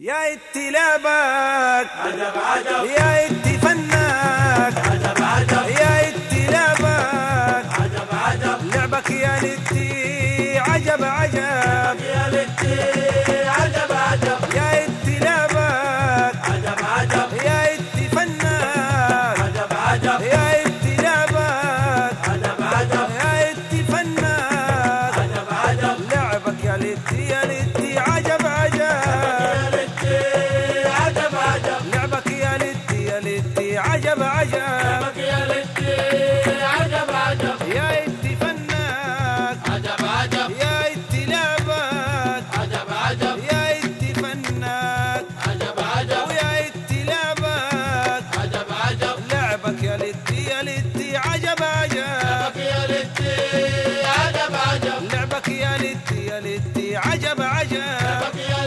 يا اتلابك. عجب عجب يا اتفنك. عجب عجب يا اتلابك. عجب عجب لعبك يا لتي عجب عجب. عجب عجب. يا للدي عجب عجب. يا فنان. عجب عجب. يا انت لعبك عجب عجب. يا انت فنان. عجب عجب. ويا لعبك عجب عجب. لعبك يا للدي يا عجب عجب. يا عجب عجب. لعبك يا يا عجب عجب. يا